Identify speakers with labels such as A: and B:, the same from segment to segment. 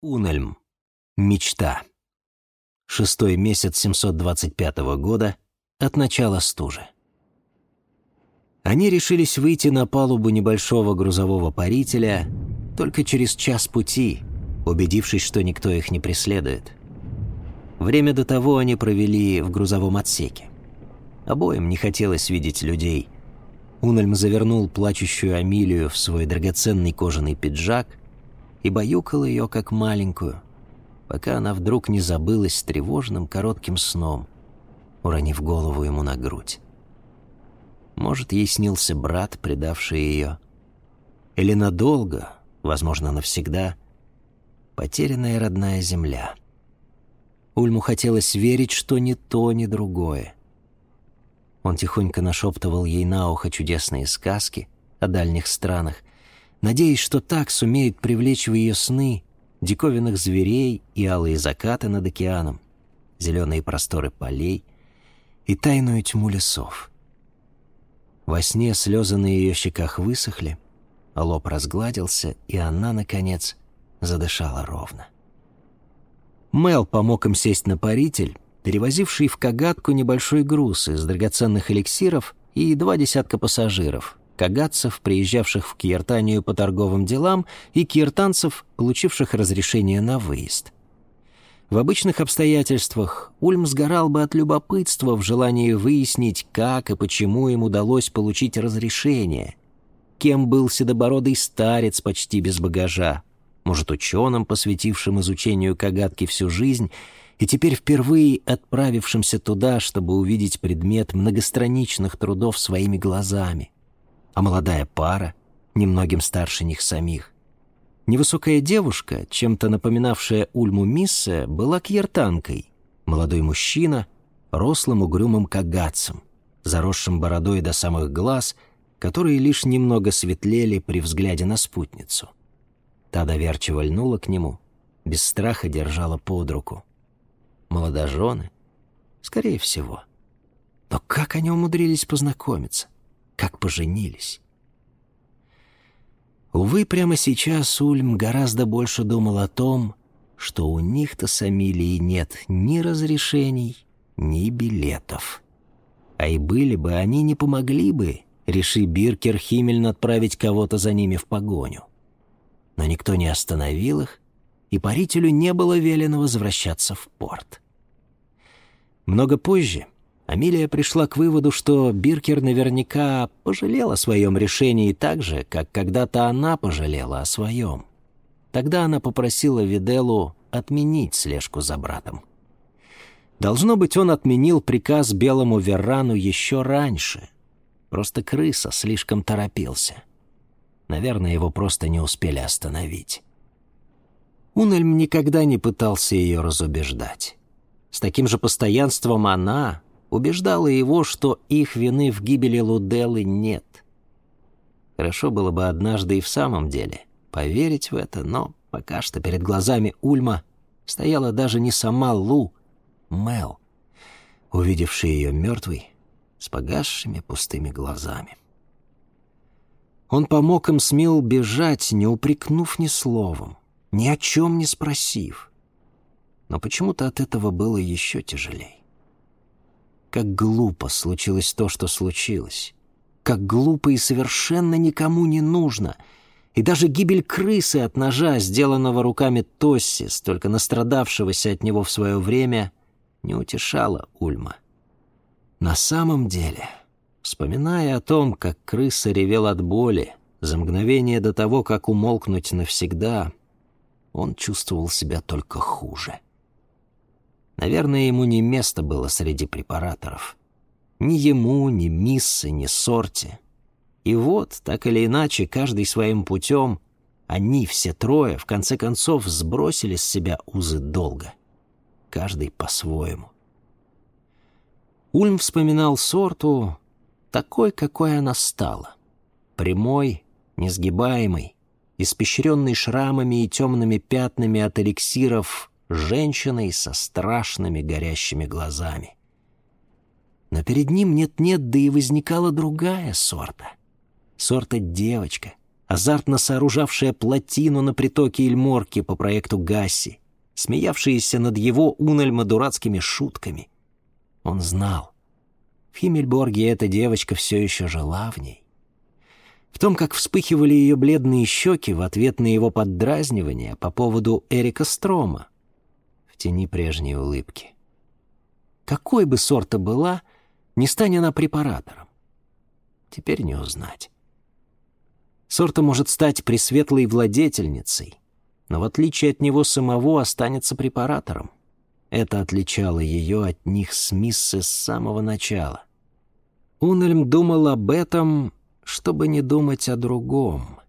A: Унельм. Мечта. Шестой месяц 725 года от начала стужи. Они решились выйти на палубу небольшого грузового парителя только через час пути, убедившись, что никто их не преследует. Время до того они провели в грузовом отсеке. Обоим не хотелось видеть людей. Унельм завернул плачущую Амилию в свой драгоценный кожаный пиджак и баюкал ее как маленькую, пока она вдруг не забылась тревожным коротким сном, уронив голову ему на грудь. Может, ей снился брат, предавший ее, или надолго, возможно, навсегда, потерянная родная земля. Ульму хотелось верить, что ни то, ни другое. Он тихонько нашептывал ей на ухо чудесные сказки о дальних странах, надеясь, что так сумеет привлечь в ее сны диковинных зверей и алые закаты над океаном, зеленые просторы полей и тайную тьму лесов. Во сне слезы на ее щеках высохли, а лоб разгладился, и она, наконец, задышала ровно. Мел помог им сесть на паритель, перевозивший в Кагатку небольшой груз из драгоценных эликсиров и два десятка пассажиров, кагатцев, приезжавших в Киертанию по торговым делам, и киертанцев, получивших разрешение на выезд. В обычных обстоятельствах Ульм сгорал бы от любопытства в желании выяснить, как и почему им удалось получить разрешение. Кем был седобородый старец почти без багажа? Может, ученым, посвятившим изучению Кагатки всю жизнь, и теперь впервые отправившимся туда, чтобы увидеть предмет многостраничных трудов своими глазами а молодая пара, немногим старше них самих. Невысокая девушка, чем-то напоминавшая Ульму Миссе, была кьертанкой. Молодой мужчина — рослым угрюмым кагацем, заросшим бородой до самых глаз, которые лишь немного светлели при взгляде на спутницу. Та доверчиво льнула к нему, без страха держала под руку. Молодожены? Скорее всего. Но как они умудрились познакомиться? Как поженились. Увы, прямо сейчас Ульм гораздо больше думал о том, что у них-то с Амилией нет ни разрешений, ни билетов. А и были бы, они не помогли бы, реши Биркер Химмельн отправить кого-то за ними в погоню. Но никто не остановил их, и парителю не было велено возвращаться в порт. Много позже — Амилия пришла к выводу, что Биркер наверняка пожалел о своем решении так же, как когда-то она пожалела о своем. Тогда она попросила Виделу отменить слежку за братом. Должно быть, он отменил приказ белому Веррану еще раньше. Просто крыса слишком торопился. Наверное, его просто не успели остановить. Унельм никогда не пытался ее разубеждать. С таким же постоянством она, убеждала его, что их вины в гибели Луделы нет. Хорошо было бы однажды и в самом деле поверить в это, но пока что перед глазами Ульма стояла даже не сама Лу, Мел, увидевший ее мертвой, с погасшими пустыми глазами. Он помог им с Мил бежать, не упрекнув ни словом, ни о чем не спросив. Но почему-то от этого было еще тяжелее. Как глупо случилось то, что случилось. Как глупо и совершенно никому не нужно. И даже гибель крысы от ножа, сделанного руками Тосси, столько настрадавшегося от него в свое время, не утешала Ульма. На самом деле, вспоминая о том, как крыса ревел от боли, за мгновение до того, как умолкнуть навсегда, он чувствовал себя только хуже. — Наверное, ему не место было среди препараторов. Ни ему, ни Миссе, ни Сорте. И вот, так или иначе, каждый своим путем, они, все трое, в конце концов, сбросили с себя узы долга. Каждый по-своему. Ульм вспоминал Сорту такой, какой она стала. Прямой, несгибаемой, испещренный шрамами и темными пятнами от эликсиров женщиной со страшными горящими глазами. Но перед ним нет-нет, да и возникала другая сорта. Сорта девочка, азартно сооружавшая плотину на притоке Ильморки по проекту Гасси, смеявшаяся над его Унельма дурацкими шутками. Он знал. В Химмельборге эта девочка все еще жила в ней. В том, как вспыхивали ее бледные щеки в ответ на его поддразнивание по поводу Эрика Строма, тени прежней улыбки. Какой бы сорта была, не стань она препаратором. Теперь не узнать. Сорта может стать пресветлой владетельницей, но в отличие от него самого останется препаратором. Это отличало ее от них с Миссы с самого начала. Унельм думал об этом, чтобы не думать о другом.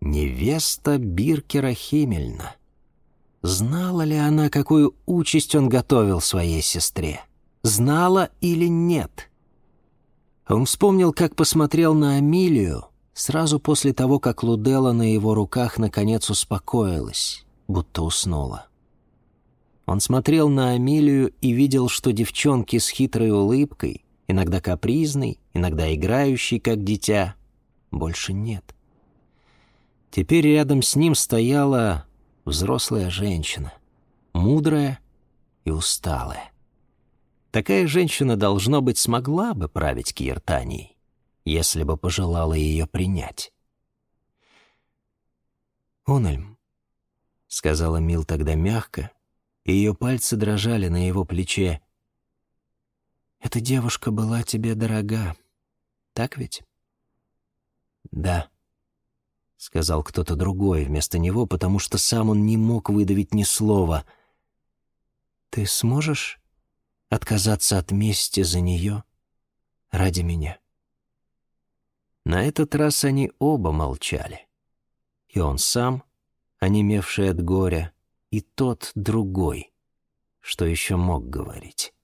A: Невеста Биркера Химельна. Знала ли она, какую участь он готовил своей сестре? Знала или нет? Он вспомнил, как посмотрел на Амилию, Сразу после того, как Лудела на его руках наконец успокоилась, будто уснула. Он смотрел на Амилию и видел, что девчонки с хитрой улыбкой, иногда капризной, иногда играющей, как дитя, больше нет. Теперь рядом с ним стояла взрослая женщина, мудрая и усталая. Такая женщина, должно быть, смогла бы править Киртанией если бы пожелала ее принять. «Онельм», — сказала Мил тогда мягко, и ее пальцы дрожали на его плече. «Эта девушка была тебе дорога, так ведь?» «Да», — сказал кто-то другой вместо него, потому что сам он не мог выдавить ни слова. «Ты сможешь отказаться от мести за нее ради меня?» На этот раз они оба молчали. И он сам, онемевший от горя, и тот другой, что еще мог говорить.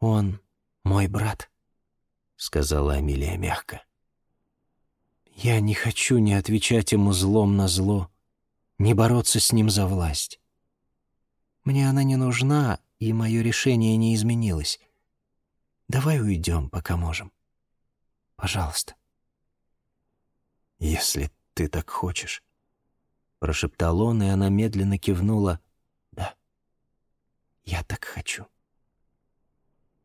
A: «Он мой брат», — сказала Амилия мягко. «Я не хочу ни отвечать ему злом на зло, ни бороться с ним за власть. Мне она не нужна, и мое решение не изменилось. Давай уйдем, пока можем». Пожалуйста. Если ты так хочешь, прошептал он, и она медленно кивнула. Да. Я так хочу.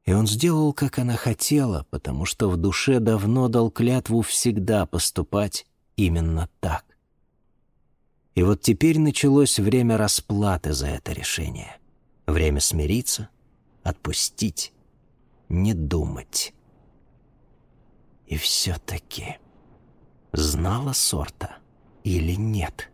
A: И он сделал, как она хотела, потому что в душе давно дал клятву всегда поступать именно так. И вот теперь началось время расплаты за это решение. Время смириться, отпустить, не думать. И все-таки знала сорта или нет?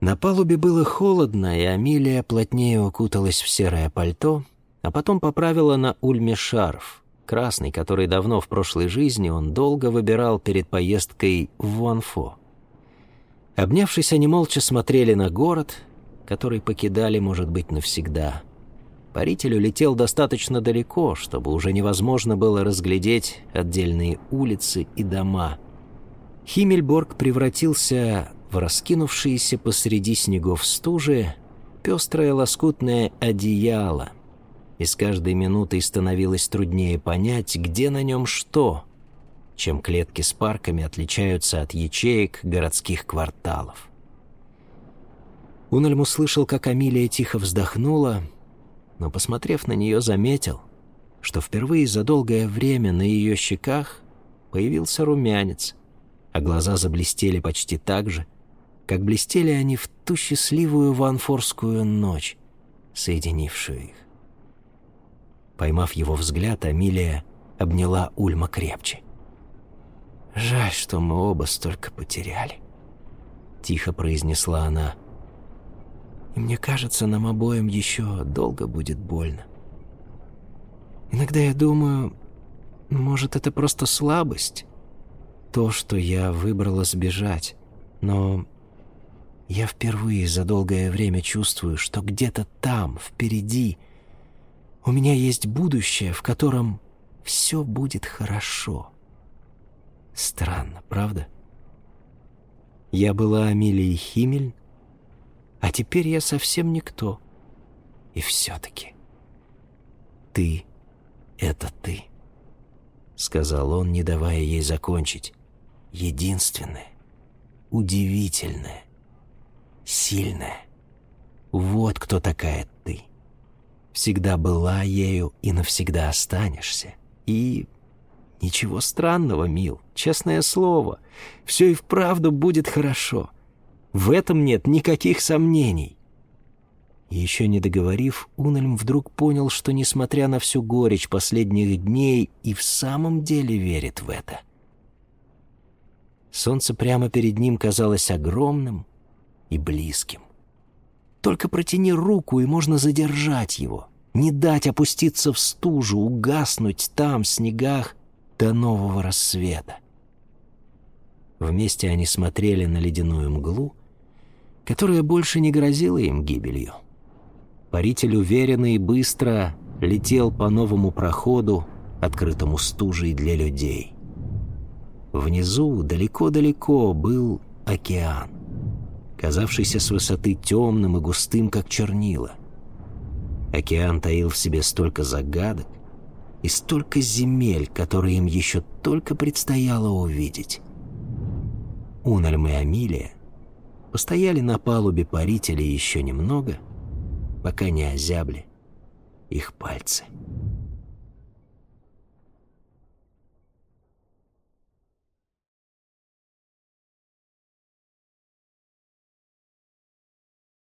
A: На палубе было холодно, и Амилия плотнее укуталась в серое пальто, а потом поправила на ульме шарф, красный, который давно в прошлой жизни он долго выбирал перед поездкой в Вуанфо. Обнявшись, они молча смотрели на город, который покидали, может быть, навсегда — Паритель улетел достаточно далеко, чтобы уже невозможно было разглядеть отдельные улицы и дома. Химмельборг превратился в раскинувшееся посреди снегов стужи пестрое лоскутное одеяло, и с каждой минутой становилось труднее понять, где на нем что, чем клетки с парками отличаются от ячеек городских кварталов. Унельм услышал, как Амилия тихо вздохнула — но, посмотрев на нее, заметил, что впервые за долгое время на ее щеках появился румянец, а глаза заблестели почти так же, как блестели они в ту счастливую ванфорскую ночь, соединившую их. Поймав его взгляд, Амилия обняла Ульма крепче. «Жаль, что мы оба столько потеряли», — тихо произнесла она, — и мне кажется, нам обоим еще долго будет больно. Иногда я думаю, может, это просто слабость, то, что я выбрала сбежать, но я впервые за долгое время чувствую, что где-то там, впереди, у меня есть будущее, в котором все будет хорошо. Странно, правда? Я была Амилией Химель, а теперь я совсем никто. И все-таки ты — это ты, — сказал он, не давая ей закончить. единственная, удивительная, сильная. Вот кто такая. Всегда была ею и навсегда останешься. И ничего странного, мил, честное слово, все и вправду будет хорошо. В этом нет никаких сомнений. еще не договорив, Унельм вдруг понял, что, несмотря на всю горечь последних дней, и в самом деле верит в это. Солнце прямо перед ним казалось огромным и близким. Только протяни руку, и можно задержать его, не дать опуститься в стужу, угаснуть там, в снегах, до нового рассвета. Вместе они смотрели на ледяную мглу, которая больше не грозила им гибелью. Паритель уверенно и быстро летел по новому проходу, открытому стужей для людей. Внизу, далеко-далеко, был океан казавшийся с высоты темным и густым, как чернила. Океан таил в себе столько загадок и столько земель, которые им еще только предстояло увидеть. Унальм и Амилия постояли на палубе парителя еще немного, пока не озябли их пальцы.